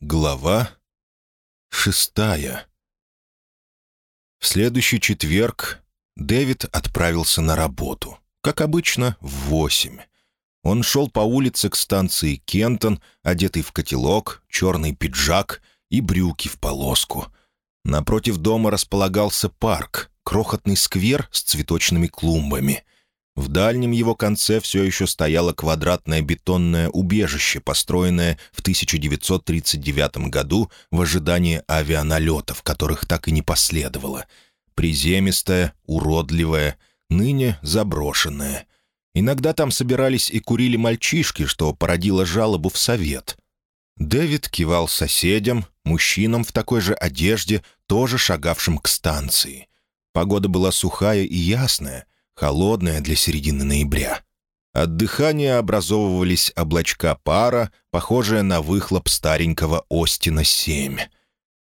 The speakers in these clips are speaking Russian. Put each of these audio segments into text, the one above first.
Глава шестая В следующий четверг Дэвид отправился на работу, как обычно, в восемь. Он шел по улице к станции Кентон, одетый в котелок, черный пиджак и брюки в полоску. Напротив дома располагался парк, крохотный сквер с цветочными клумбами — в дальнем его конце все еще стояло квадратное бетонное убежище, построенное в 1939 году в ожидании авианалетов, которых так и не последовало. Приземистое, уродливое, ныне заброшенное. Иногда там собирались и курили мальчишки, что породило жалобу в совет. Дэвид кивал соседям, мужчинам в такой же одежде, тоже шагавшим к станции. Погода была сухая и ясная — холодная для середины ноября. От дыхания образовывались облачка пара, похожие на выхлоп старенького Остина-7.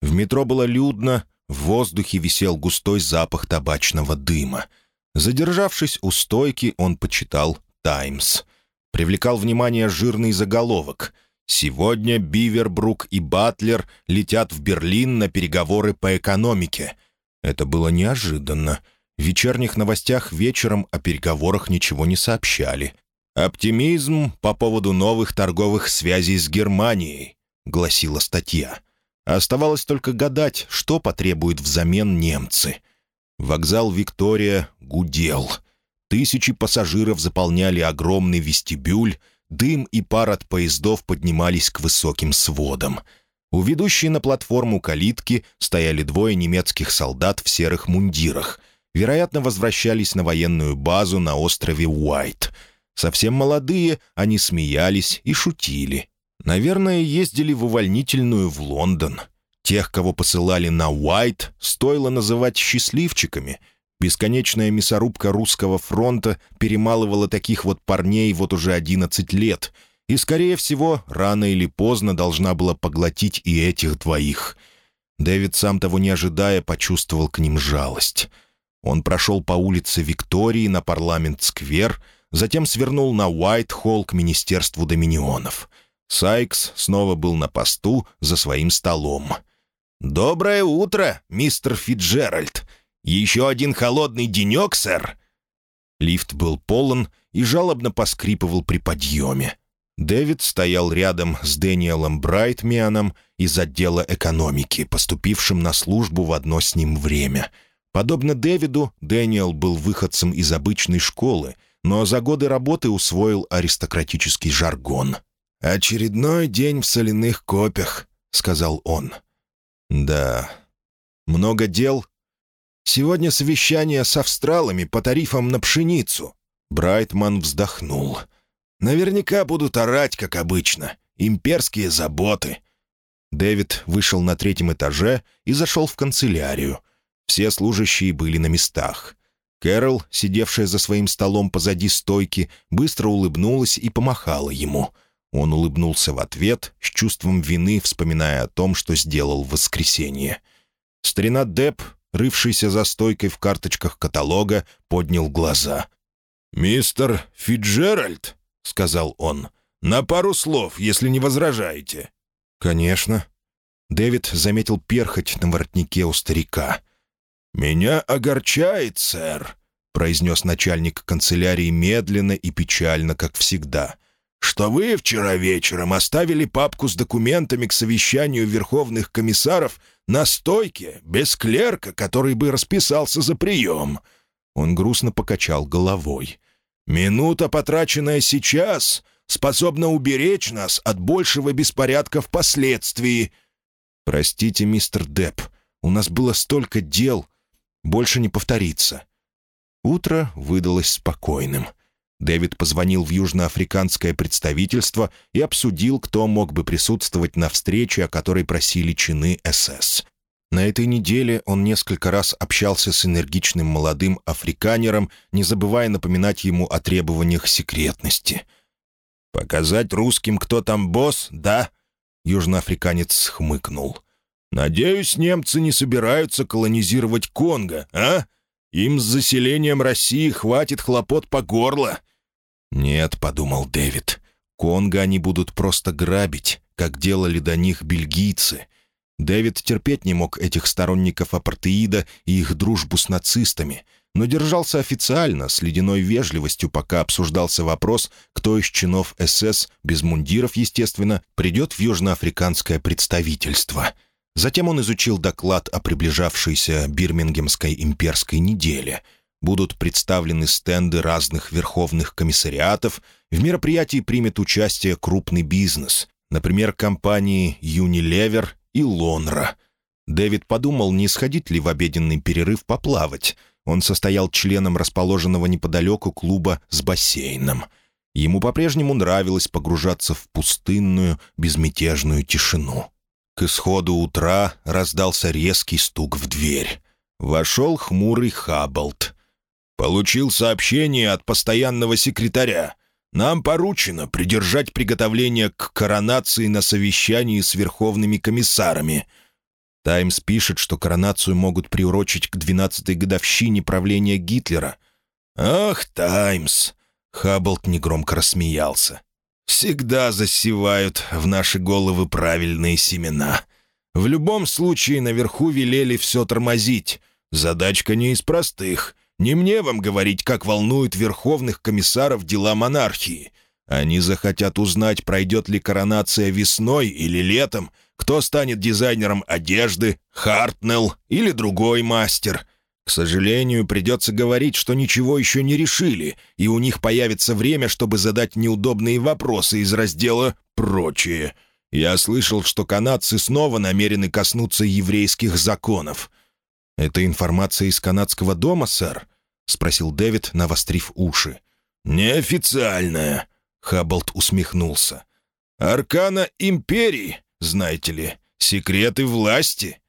В метро было людно, в воздухе висел густой запах табачного дыма. Задержавшись у стойки, он почитал «Таймс». Привлекал внимание жирный заголовок «Сегодня Бивербрук и Батлер летят в Берлин на переговоры по экономике». Это было неожиданно — в вечерних новостях вечером о переговорах ничего не сообщали. «Оптимизм по поводу новых торговых связей с Германией», — гласила статья. Оставалось только гадать, что потребуют взамен немцы. Вокзал «Виктория» гудел. Тысячи пассажиров заполняли огромный вестибюль, дым и пар от поездов поднимались к высоким сводам. У ведущей на платформу калитки стояли двое немецких солдат в серых мундирах — вероятно, возвращались на военную базу на острове Уайт. Совсем молодые, они смеялись и шутили. Наверное, ездили в увольнительную в Лондон. Тех, кого посылали на Уайт, стоило называть счастливчиками. Бесконечная мясорубка русского фронта перемалывала таких вот парней вот уже 11 лет, и, скорее всего, рано или поздно должна была поглотить и этих двоих. Дэвид, сам того не ожидая, почувствовал к ним жалость — он прошел по улице Виктории на парламент-сквер, затем свернул на Уайт-Холл к Министерству Доминионов. Сайкс снова был на посту за своим столом. «Доброе утро, мистер Фитджеральд! Еще один холодный денек, сэр!» Лифт был полон и жалобно поскрипывал при подъеме. Дэвид стоял рядом с Дэниелом Брайтмианом из отдела экономики, поступившим на службу в одно с ним время — Подобно Дэвиду, Дэниел был выходцем из обычной школы, но за годы работы усвоил аристократический жаргон. «Очередной день в соляных копях», — сказал он. «Да. Много дел. Сегодня совещание с австралами по тарифам на пшеницу». Брайтман вздохнул. «Наверняка будут орать, как обычно. Имперские заботы». Дэвид вышел на третьем этаже и зашел в канцелярию, все служащие были на местах. Кэрол, сидевшая за своим столом позади стойки, быстро улыбнулась и помахала ему. Он улыбнулся в ответ, с чувством вины, вспоминая о том, что сделал в воскресенье. Старина Депп, рывшийся за стойкой в карточках каталога, поднял глаза. «Мистер Фиджеральд», — сказал он, — «на пару слов, если не возражаете». «Конечно». Дэвид заметил перхоть на воротнике у старика. «Меня огорчает, сэр», — произнес начальник канцелярии медленно и печально, как всегда, «что вы вчера вечером оставили папку с документами к совещанию верховных комиссаров на стойке, без клерка, который бы расписался за прием». Он грустно покачал головой. «Минута, потраченная сейчас, способна уберечь нас от большего беспорядка впоследствии». «Простите, мистер Депп, у нас было столько дел», больше не повторится. Утро выдалось спокойным. Дэвид позвонил в южноафриканское представительство и обсудил, кто мог бы присутствовать на встрече, о которой просили чины СС. На этой неделе он несколько раз общался с энергичным молодым африканером, не забывая напоминать ему о требованиях секретности. «Показать русским, кто там босс, да?» Южноафриканец хмыкнул. Надеюсь, немцы не собираются колонизировать Конго, а? Им с заселением России хватит хлопот по горло». «Нет», — подумал Дэвид, Конго они будут просто грабить, как делали до них бельгийцы. Дэвид терпеть не мог этих сторонников апартеида и их дружбу с нацистами, но держался официально, с ледяной вежливостью, пока обсуждался вопрос, кто из чинов СС, без мундиров, естественно, придет в южноафриканское представительство. Затем он изучил доклад о приближавшейся Бирмингемской имперской неделе — будут представлены стенды разных верховных комиссариатов, в мероприятии примет участие крупный бизнес, например, компании Unilever и Lonra. Дэвид подумал, не сходить ли в обеденный перерыв поплавать. Он состоял членом расположенного неподалеку клуба с бассейном. Ему по-прежнему нравилось погружаться в пустынную, безмятежную тишину. К исходу утра раздался резкий стук в дверь. Вошел хмурый Хаббалд. «Получил сообщение от постоянного секретаря. Нам поручено придержать приготовление к коронации на совещании с верховными комиссарами». «Таймс» пишет, что коронацию могут приурочить к 12-й годовщине правления Гитлера. «Ах, «Таймс!» — Хабблд негромко рассмеялся. «Всегда засевают в наши головы правильные семена. В любом случае наверху велели все тормозить. Задачка не из простых — не мне вам говорить, как волнуют верховных комиссаров дела монархии. Они захотят узнать, пройдет ли коронация весной или летом, кто станет дизайнером одежды, Хартнелл или другой мастер. К сожалению, придется говорить, что ничего еще не решили, и у них появится время, чтобы задать неудобные вопросы из раздела «Прочие». Я слышал, что канадцы снова намерены коснуться еврейских законов. «Это информация из канадского дома, сэр?» — спросил Дэвид, навострив уши. «Неофициальная», — Хаббалд усмехнулся. «Аркана империи, знаете ли, секреты власти».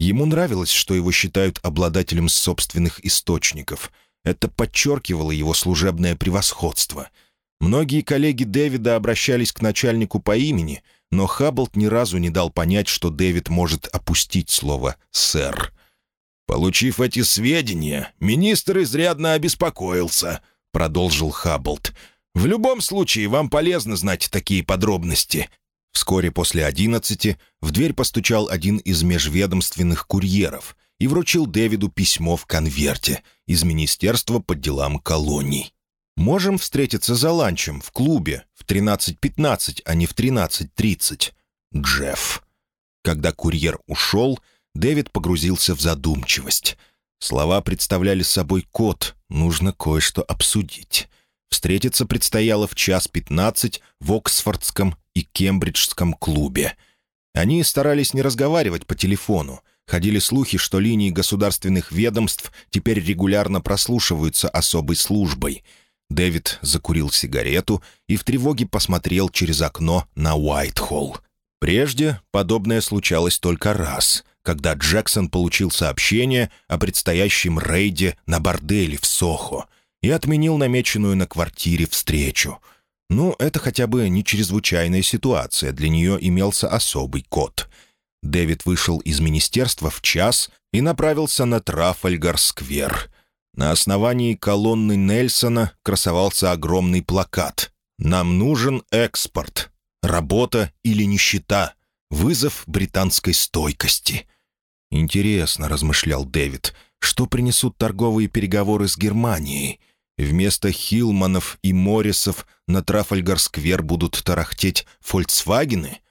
Ему нравилось, что его считают обладателем собственных источников. Это подчеркивало его служебное превосходство. Многие коллеги Дэвида обращались к начальнику по имени, но Хаббалд ни разу не дал понять, что Дэвид может опустить слово «сэр». «Получив эти сведения, министр изрядно обеспокоился», — продолжил Хабблд. «В любом случае, вам полезно знать такие подробности». Вскоре после одиннадцати в дверь постучал один из межведомственных курьеров и вручил Дэвиду письмо в конверте из Министерства по делам колоний. «Можем встретиться за ланчем в клубе в 13.15, а не в 13.30. Джефф». Когда курьер ушел, Дэвид погрузился в задумчивость. Слова представляли собой код, нужно кое-что обсудить. Встретиться предстояло в час пятнадцать в Оксфордском и Кембриджском клубе. Они старались не разговаривать по телефону. Ходили слухи, что линии государственных ведомств теперь регулярно прослушиваются особой службой. Дэвид закурил сигарету и в тревоге посмотрел через окно на Уайтхолл. Прежде подобное случалось только раз, когда Джексон получил сообщение о предстоящем рейде на борделе в Сохо и отменил намеченную на квартире встречу. Ну, это хотя бы не чрезвычайная ситуация, для нее имелся особый код. Дэвид вышел из министерства в час и направился на Трафальгар-сквер. На основании колонны Нельсона красовался огромный плакат «Нам нужен экспорт. Работа или нищета. Вызов британской стойкости». «Интересно», — размышлял Дэвид, — «что принесут торговые переговоры с Германией? Вместо Хилманов и Моррисов на Трафальгар-сквер будут тарахтеть «Фольксвагены»?»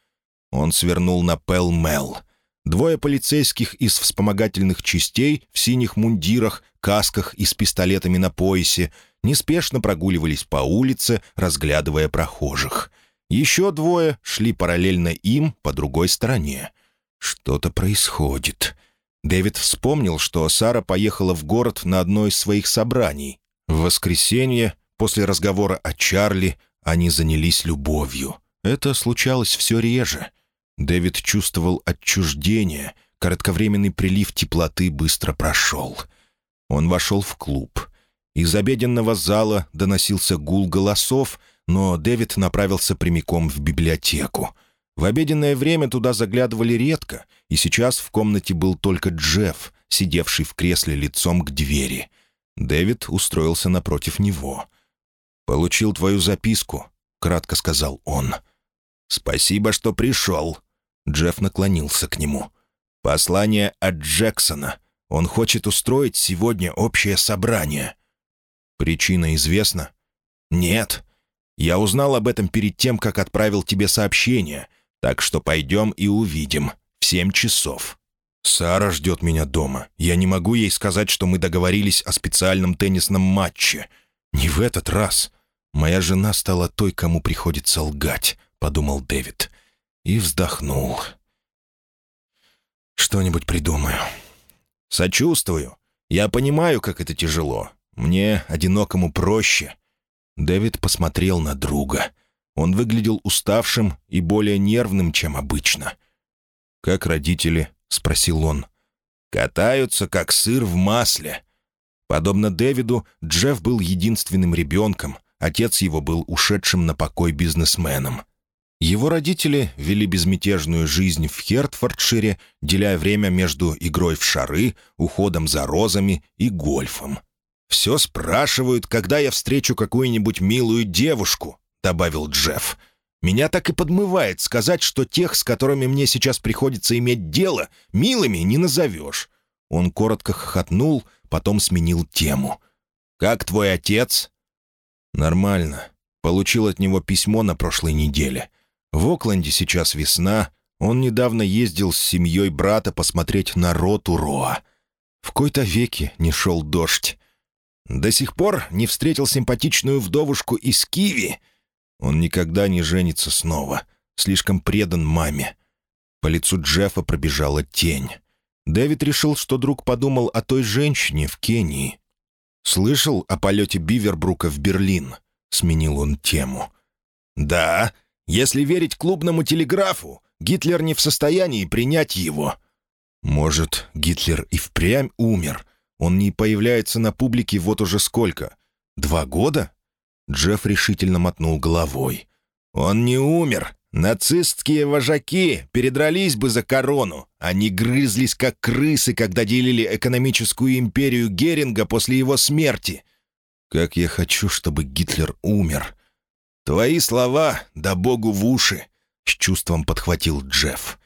Он свернул на Пел-Мел. Двое полицейских из вспомогательных частей в синих мундирах, касках и с пистолетами на поясе неспешно прогуливались по улице, разглядывая прохожих. Еще двое шли параллельно им по другой стороне. Что-то происходит. Дэвид вспомнил, что Сара поехала в город на одно из своих собраний. В воскресенье, после разговора о Чарли, они занялись любовью. Это случалось все реже. Дэвид чувствовал отчуждение, коротковременный прилив теплоты быстро прошел. Он вошел в клуб. Из обеденного зала доносился гул голосов, но Дэвид направился прямиком в библиотеку — в обеденное время туда заглядывали редко, и сейчас в комнате был только Джефф, сидевший в кресле лицом к двери. Дэвид устроился напротив него. «Получил твою записку. — кратко сказал он. «Спасибо, что пришел». Джефф наклонился к нему. «Послание от Джексона. Он хочет устроить сегодня общее собрание». «Причина известна?» «Нет. Я узнал об этом перед тем, как отправил тебе сообщение, так что пойдем и увидим. В семь часов». «Сара ждет меня дома. Я не могу ей сказать, что мы договорились о специальном теннисном матче. Не в этот раз. Моя жена стала той, кому приходится лгать», — подумал Дэвид. И вздохнул. «Что-нибудь придумаю». «Сочувствую. Я понимаю, как это тяжело. Мне, одинокому, проще». Дэвид посмотрел на друга. Он выглядел уставшим и более нервным, чем обычно. «Как родители?» — спросил он. «Катаются, как сыр в масле». Подобно Дэвиду, Джефф был единственным ребенком, отец его был ушедшим на покой бизнесменом. Его родители вели безмятежную жизнь в Хертфордшире, деля время между игрой в шары, уходом за розами и гольфом. «Все спрашивают, когда я встречу какую-нибудь милую девушку», — добавил Джефф. Меня так и подмывает сказать, что тех, с которыми мне сейчас приходится иметь дело, милыми не назовешь». Он коротко хохотнул, потом сменил тему. «Как твой отец?» «Нормально. Получил от него письмо на прошлой неделе. В Окленде сейчас весна. Он недавно ездил с семьей брата посмотреть на роту Роа. В кои-то веки не шел дождь. До сих пор не встретил симпатичную вдовушку из Киви. Он никогда не женится снова. Слишком предан маме. По лицу Джеффа пробежала тень. Дэвид решил, что друг подумал о той женщине в Кении. «Слышал о полете Бивербрука в Берлин?» — сменил он тему. «Да, если верить клубному телеграфу, Гитлер не в состоянии принять его». «Может, Гитлер и впрямь умер? Он не появляется на публике вот уже сколько? Два года?» Джефф решительно мотнул головой. «Он не умер. Нацистские вожаки передрались бы за корону. Они грызлись, как крысы, когда делили экономическую империю Геринга после его смерти. Как я хочу, чтобы Гитлер умер. Твои слова, да богу в уши!» — с чувством подхватил Джефф.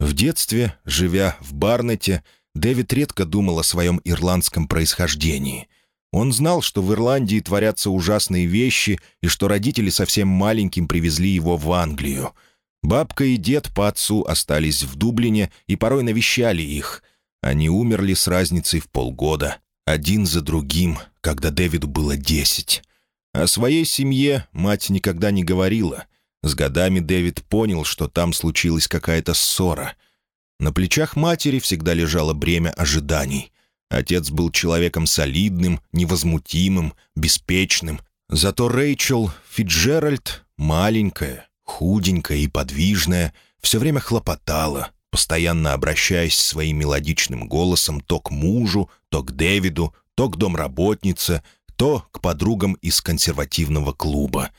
В детстве, живя в Барнете, Дэвид редко думал о своем ирландском происхождении — он знал, что в Ирландии творятся ужасные вещи и что родители совсем маленьким привезли его в Англию. Бабка и дед по отцу остались в Дублине и порой навещали их. Они умерли с разницей в полгода, один за другим, когда Дэвиду было десять. О своей семье мать никогда не говорила. С годами Дэвид понял, что там случилась какая-то ссора. На плечах матери всегда лежало бремя ожиданий. Отец был человеком солидным, невозмутимым, беспечным. Зато Рэйчел Фитджеральд, маленькая, худенькая и подвижная, все время хлопотала, постоянно обращаясь своим мелодичным голосом то к мужу, то к Дэвиду, то к домработнице, то к подругам из консервативного клуба.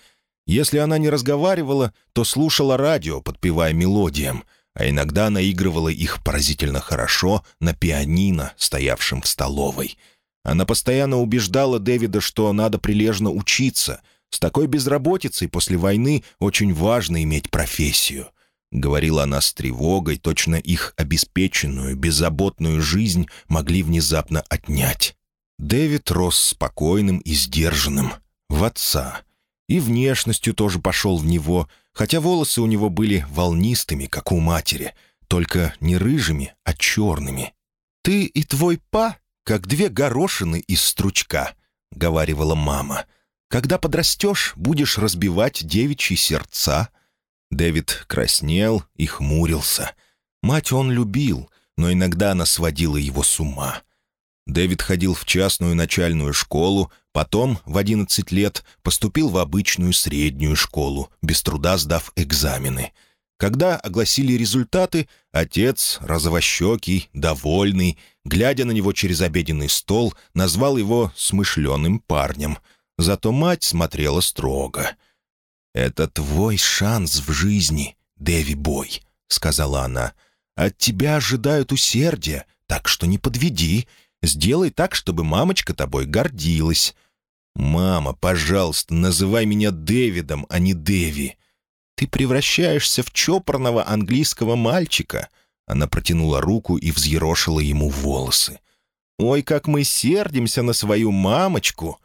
Если она не разговаривала, то слушала радио, подпевая мелодиям — а иногда наигрывала их поразительно хорошо на пианино, стоявшем в столовой. Она постоянно убеждала Дэвида, что надо прилежно учиться. С такой безработицей после войны очень важно иметь профессию. Говорила она с тревогой, точно их обеспеченную, беззаботную жизнь могли внезапно отнять. Дэвид рос спокойным и сдержанным. В отца. И внешностью тоже пошел в него – хотя волосы у него были волнистыми, как у матери, только не рыжими, а черными. «Ты и твой па, как две горошины из стручка», — говаривала мама. «Когда подрастешь, будешь разбивать девичьи сердца». Дэвид краснел и хмурился. Мать он любил, но иногда она сводила его с ума. Дэвид ходил в частную начальную школу, потом, в 11 лет, поступил в обычную среднюю школу, без труда сдав экзамены. Когда огласили результаты, отец, розовощекий, довольный, глядя на него через обеденный стол, назвал его «смышленым парнем». Зато мать смотрела строго. «Это твой шанс в жизни, Дэви Бой», — сказала она. «От тебя ожидают усердия, так что не подведи. Сделай так, чтобы мамочка тобой гордилась». «Мама, пожалуйста, называй меня Дэвидом, а не Дэви». «Ты превращаешься в чопорного английского мальчика». Она протянула руку и взъерошила ему волосы. «Ой, как мы сердимся на свою мамочку!»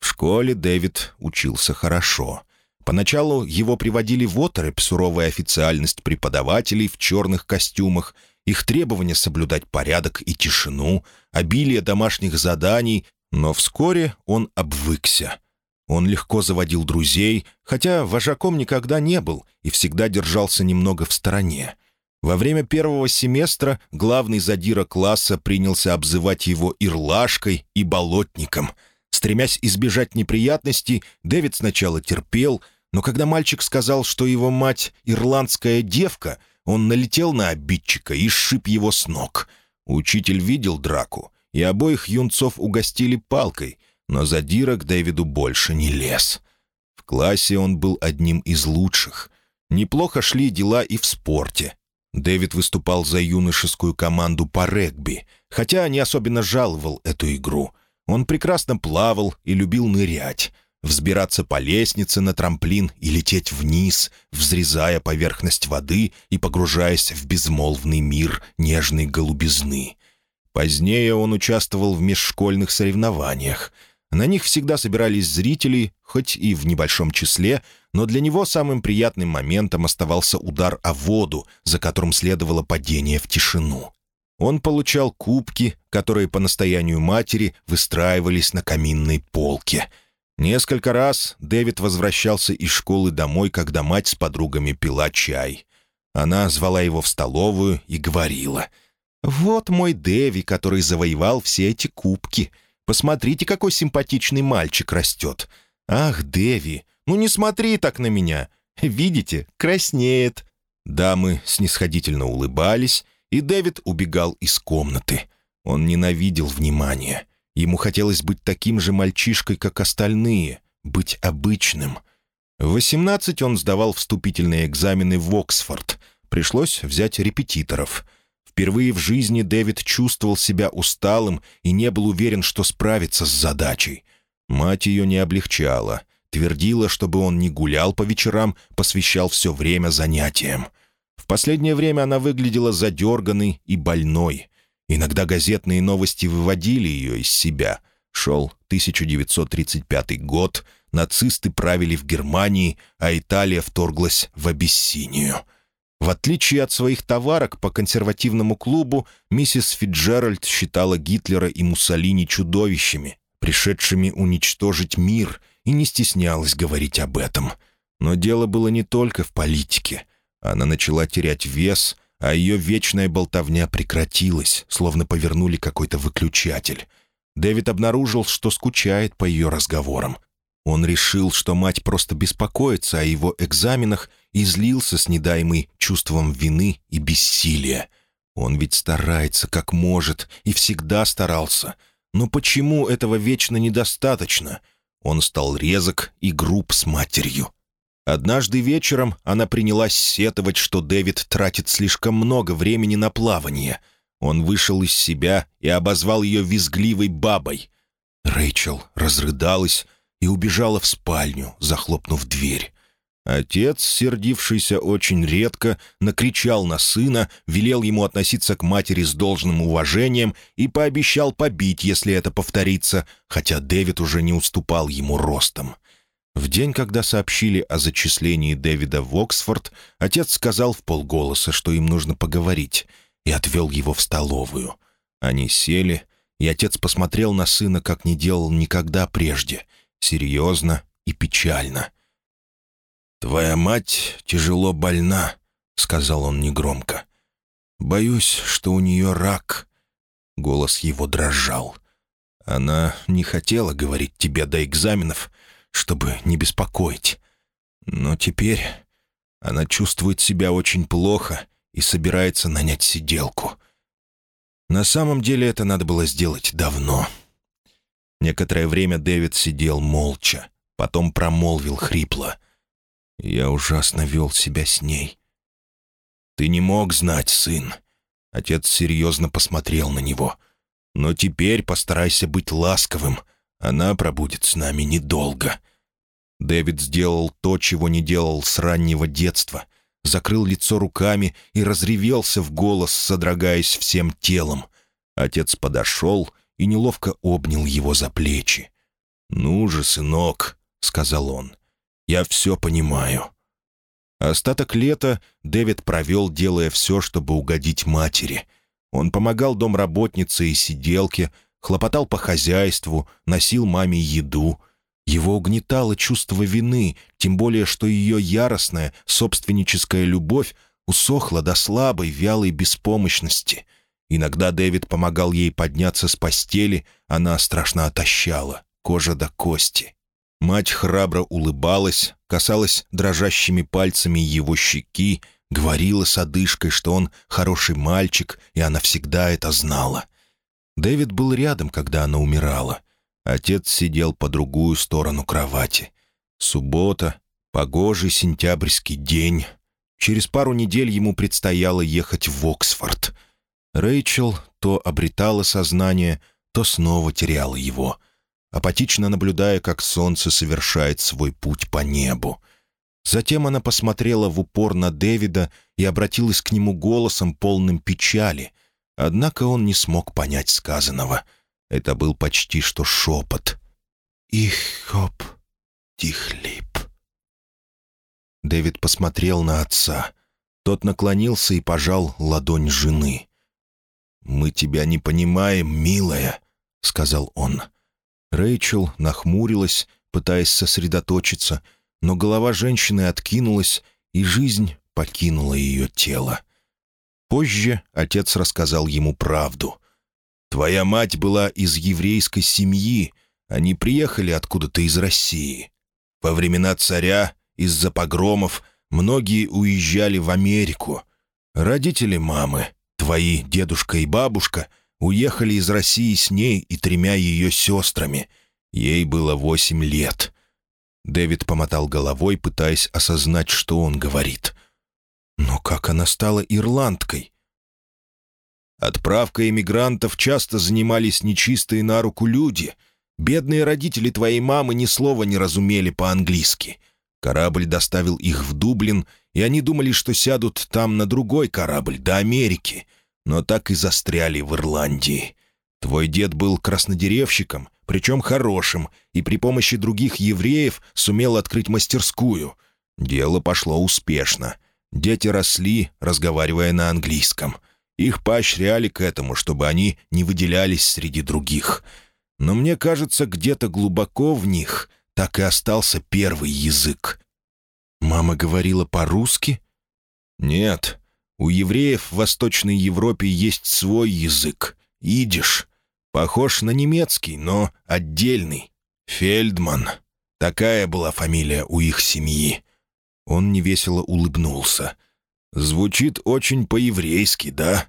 В школе Дэвид учился хорошо. Поначалу его приводили в оторопь суровая официальность преподавателей в черных костюмах, их требование соблюдать порядок и тишину, обилие домашних заданий, но вскоре он обвыкся. Он легко заводил друзей, хотя вожаком никогда не был и всегда держался немного в стороне. Во время первого семестра главный задира класса принялся обзывать его ирлашкой и болотником. Стремясь избежать неприятностей, Дэвид сначала терпел, но когда мальчик сказал, что его мать — ирландская девка, он налетел на обидчика и сшиб его с ног. Учитель видел драку, и обоих юнцов угостили палкой, но задира к Дэвиду больше не лез. В классе он был одним из лучших. Неплохо шли дела и в спорте. Дэвид выступал за юношескую команду по регби, хотя не особенно жаловал эту игру. Он прекрасно плавал и любил нырять, взбираться по лестнице на трамплин и лететь вниз, взрезая поверхность воды и погружаясь в безмолвный мир нежной голубизны. Позднее он участвовал в межшкольных соревнованиях. На них всегда собирались зрители, хоть и в небольшом числе, но для него самым приятным моментом оставался удар о воду, за которым следовало падение в тишину. Он получал кубки, которые по настоянию матери выстраивались на каминной полке. Несколько раз Дэвид возвращался из школы домой, когда мать с подругами пила чай. Она звала его в столовую и говорила, «Вот мой Дэви, который завоевал все эти кубки. Посмотрите, какой симпатичный мальчик растет. Ах, Дэви, ну не смотри так на меня. Видите, краснеет». Дамы снисходительно улыбались, и Дэвид убегал из комнаты. Он ненавидел внимание. Ему хотелось быть таким же мальчишкой, как остальные, быть обычным. В 18 он сдавал вступительные экзамены в Оксфорд. Пришлось взять репетиторов. Впервые в жизни Дэвид чувствовал себя усталым и не был уверен, что справится с задачей. Мать ее не облегчала. Твердила, чтобы он не гулял по вечерам, посвящал все время занятиям. В последнее время она выглядела задерганной и больной. Иногда газетные новости выводили ее из себя. Шел 1935 год, нацисты правили в Германии, а Италия вторглась в Абиссинию. В отличие от своих товарок по консервативному клубу, миссис Фиджеральд считала Гитлера и Муссолини чудовищами, пришедшими уничтожить мир, и не стеснялась говорить об этом. Но дело было не только в политике. Она начала терять вес, а ее вечная болтовня прекратилась, словно повернули какой-то выключатель. Дэвид обнаружил, что скучает по ее разговорам. Он решил, что мать просто беспокоится о его экзаменах и злился с недаемой чувством вины и бессилия. Он ведь старается как может и всегда старался. Но почему этого вечно недостаточно? Он стал резок и груб с матерью. Однажды вечером она принялась сетовать, что Дэвид тратит слишком много времени на плавание. Он вышел из себя и обозвал ее визгливой бабой. Рэйчел разрыдалась и убежала в спальню, захлопнув дверь. Отец, сердившийся очень редко, накричал на сына, велел ему относиться к матери с должным уважением и пообещал побить, если это повторится, хотя Дэвид уже не уступал ему ростом. В день, когда сообщили о зачислении Дэвида в Оксфорд, отец сказал в полголоса, что им нужно поговорить, и отвел его в столовую. Они сели, и отец посмотрел на сына, как не делал никогда прежде, серьезно и печально — «Твоя мать тяжело больна», — сказал он негромко. «Боюсь, что у нее рак». Голос его дрожал. «Она не хотела говорить тебе до экзаменов, чтобы не беспокоить. Но теперь она чувствует себя очень плохо и собирается нанять сиделку. На самом деле это надо было сделать давно». Некоторое время Дэвид сидел молча, потом промолвил хрипло — я ужасно вел себя с ней. «Ты не мог знать, сын». Отец серьезно посмотрел на него. «Но теперь постарайся быть ласковым. Она пробудет с нами недолго». Дэвид сделал то, чего не делал с раннего детства. Закрыл лицо руками и разревелся в голос, содрогаясь всем телом. Отец подошел и неловко обнял его за плечи. «Ну же, сынок», — сказал он, — «я все понимаю». Остаток лета Дэвид провел, делая все, чтобы угодить матери. Он помогал домработнице и сиделке, хлопотал по хозяйству, носил маме еду. Его угнетало чувство вины, тем более, что ее яростная, собственническая любовь усохла до слабой, вялой беспомощности. Иногда Дэвид помогал ей подняться с постели, она страшно отощала, кожа до кости. Мать храбро улыбалась, касалась дрожащими пальцами его щеки, говорила с одышкой, что он хороший мальчик, и она всегда это знала. Дэвид был рядом, когда она умирала. Отец сидел по другую сторону кровати. Суббота, погожий сентябрьский день. Через пару недель ему предстояло ехать в Оксфорд. Рэйчел то обретала сознание, то снова теряла его — апатично наблюдая, как солнце совершает свой путь по небу. Затем она посмотрела в упор на Дэвида и обратилась к нему голосом, полным печали. Однако он не смог понять сказанного. Это был почти что шепот. «Их хоп, тихлип». Дэвид посмотрел на отца. Тот наклонился и пожал ладонь жены. «Мы тебя не понимаем, милая», — сказал он. Рэйчел нахмурилась, пытаясь сосредоточиться, но голова женщины откинулась, и жизнь покинула ее тело. Позже отец рассказал ему правду. «Твоя мать была из еврейской семьи, они приехали откуда-то из России. Во времена царя, из-за погромов, многие уезжали в Америку. Родители мамы, твои дедушка и бабушка, уехали из России с ней и тремя ее сестрами. Ей было восемь лет. Дэвид помотал головой, пытаясь осознать, что он говорит. Но как она стала ирландкой? Отправкой эмигрантов часто занимались нечистые на руку люди. Бедные родители твоей мамы ни слова не разумели по-английски. Корабль доставил их в Дублин, и они думали, что сядут там на другой корабль, до Америки — но так и застряли в Ирландии. Твой дед был краснодеревщиком, причем хорошим, и при помощи других евреев сумел открыть мастерскую. Дело пошло успешно. Дети росли, разговаривая на английском. Их поощряли к этому, чтобы они не выделялись среди других. Но мне кажется, где-то глубоко в них так и остался первый язык. «Мама говорила по-русски?» «Нет, у евреев в Восточной Европе есть свой язык — идиш. Похож на немецкий, но отдельный. Фельдман. Такая была фамилия у их семьи. Он невесело улыбнулся. «Звучит очень по-еврейски, да?»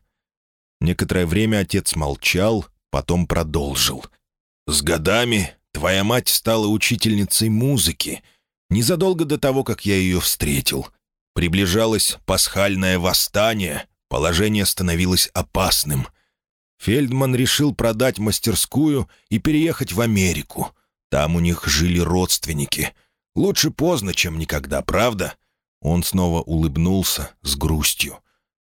Некоторое время отец молчал, потом продолжил. «С годами твоя мать стала учительницей музыки, незадолго до того, как я ее встретил. Приближалось пасхальное восстание, положение становилось опасным. Фельдман решил продать мастерскую и переехать в Америку. Там у них жили родственники. Лучше поздно, чем никогда, правда?» Он снова улыбнулся с грустью.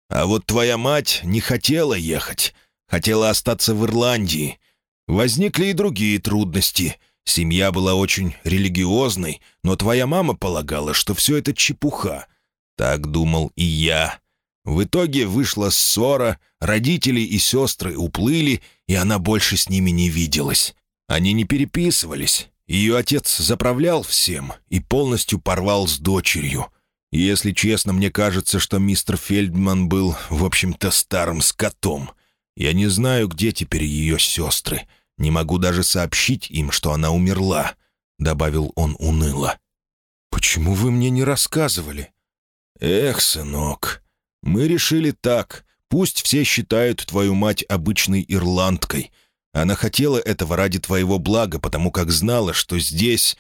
«А вот твоя мать не хотела ехать, хотела остаться в Ирландии. Возникли и другие трудности. Семья была очень религиозной, но твоя мама полагала, что все это чепуха, так думал и я. В итоге вышла ссора, родители и сестры уплыли, и она больше с ними не виделась. Они не переписывались. Ее отец заправлял всем и полностью порвал с дочерью. И, если честно, мне кажется, что мистер Фельдман был, в общем-то, старым скотом. Я не знаю, где теперь ее сестры. Не могу даже сообщить им, что она умерла», — добавил он уныло. «Почему вы мне не рассказывали?» «Эх, сынок, мы решили так. Пусть все считают твою мать обычной ирландкой. Она хотела этого ради твоего блага, потому как знала, что здесь...»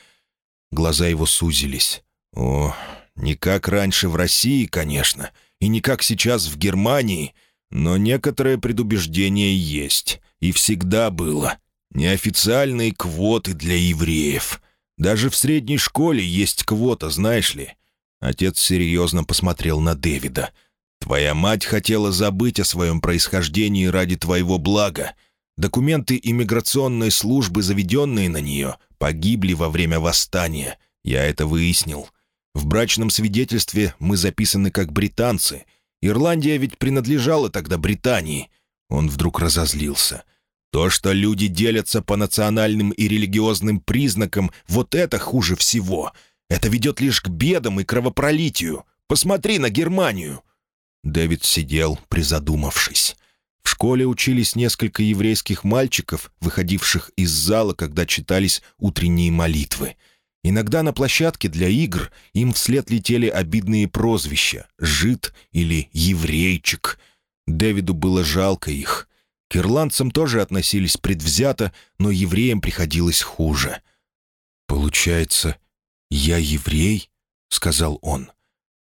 Глаза его сузились. «О, не как раньше в России, конечно, и не как сейчас в Германии, но некоторое предубеждение есть, и всегда было. Неофициальные квоты для евреев. Даже в средней школе есть квота, знаешь ли». Отец серьезно посмотрел на Дэвида. «Твоя мать хотела забыть о своем происхождении ради твоего блага. Документы иммиграционной службы, заведенные на нее, погибли во время восстания. Я это выяснил. В брачном свидетельстве мы записаны как британцы. Ирландия ведь принадлежала тогда Британии». Он вдруг разозлился. То, что люди делятся по национальным и религиозным признакам, вот это хуже всего. Это ведет лишь к бедам и кровопролитию. Посмотри на Германию!» Дэвид сидел, призадумавшись. В школе учились несколько еврейских мальчиков, выходивших из зала, когда читались утренние молитвы. Иногда на площадке для игр им вслед летели обидные прозвища «жид» или «еврейчик». Дэвиду было жалко их. К ирландцам тоже относились предвзято, но евреям приходилось хуже. «Получается, я еврей?» — сказал он.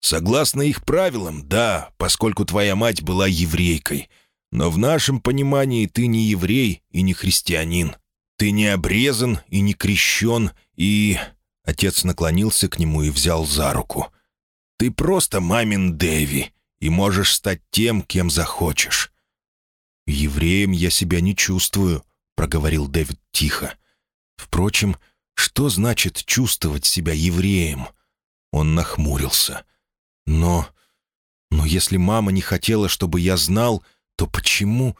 «Согласно их правилам, да, поскольку твоя мать была еврейкой. Но в нашем понимании ты не еврей и не христианин. Ты не обрезан и не крещен, и...» Отец наклонился к нему и взял за руку. «Ты просто мамин Дэви и можешь стать тем, кем захочешь. «Евреем я себя не чувствую», — проговорил Дэвид тихо. «Впрочем, что значит чувствовать себя евреем?» Он нахмурился. «Но... но если мама не хотела, чтобы я знал, то почему...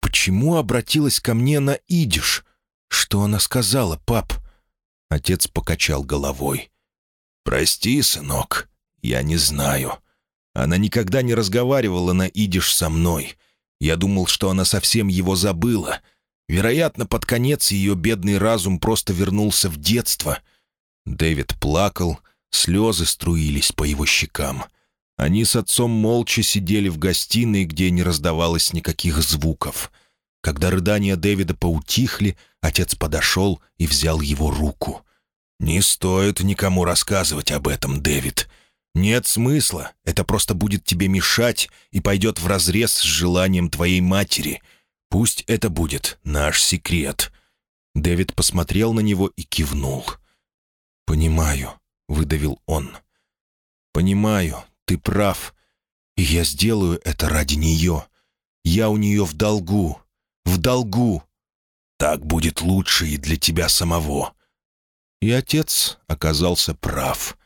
почему обратилась ко мне на идиш? Что она сказала, пап?» Отец покачал головой. «Прости, сынок, я не знаю. Она никогда не разговаривала на идиш со мной». Я думал, что она совсем его забыла. Вероятно, под конец ее бедный разум просто вернулся в детство. Дэвид плакал, слезы струились по его щекам. Они с отцом молча сидели в гостиной, где не раздавалось никаких звуков. Когда рыдания Дэвида поутихли, отец подошел и взял его руку. «Не стоит никому рассказывать об этом, Дэвид. Нет смысла, это просто будет тебе мешать и пойдет вразрез с желанием твоей матери. Пусть это будет наш секрет». Дэвид посмотрел на него и кивнул. «Понимаю», — выдавил он. «Понимаю, ты прав, и я сделаю это ради нее. Я у нее в долгу, в долгу. Так будет лучше и для тебя самого». И отец оказался прав.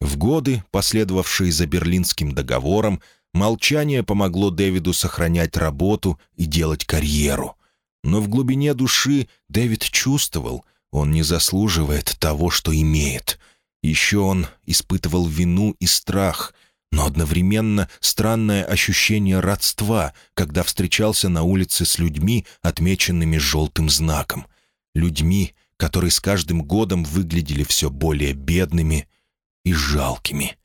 В годы, последовавшие за Берлинским договором, молчание помогло Дэвиду сохранять работу и делать карьеру. Но в глубине души Дэвид чувствовал, он не заслуживает того, что имеет. Еще он испытывал вину и страх, но одновременно странное ощущение родства, когда встречался на улице с людьми, отмеченными желтым знаком. Людьми, которые с каждым годом выглядели все более бедными и жалкими.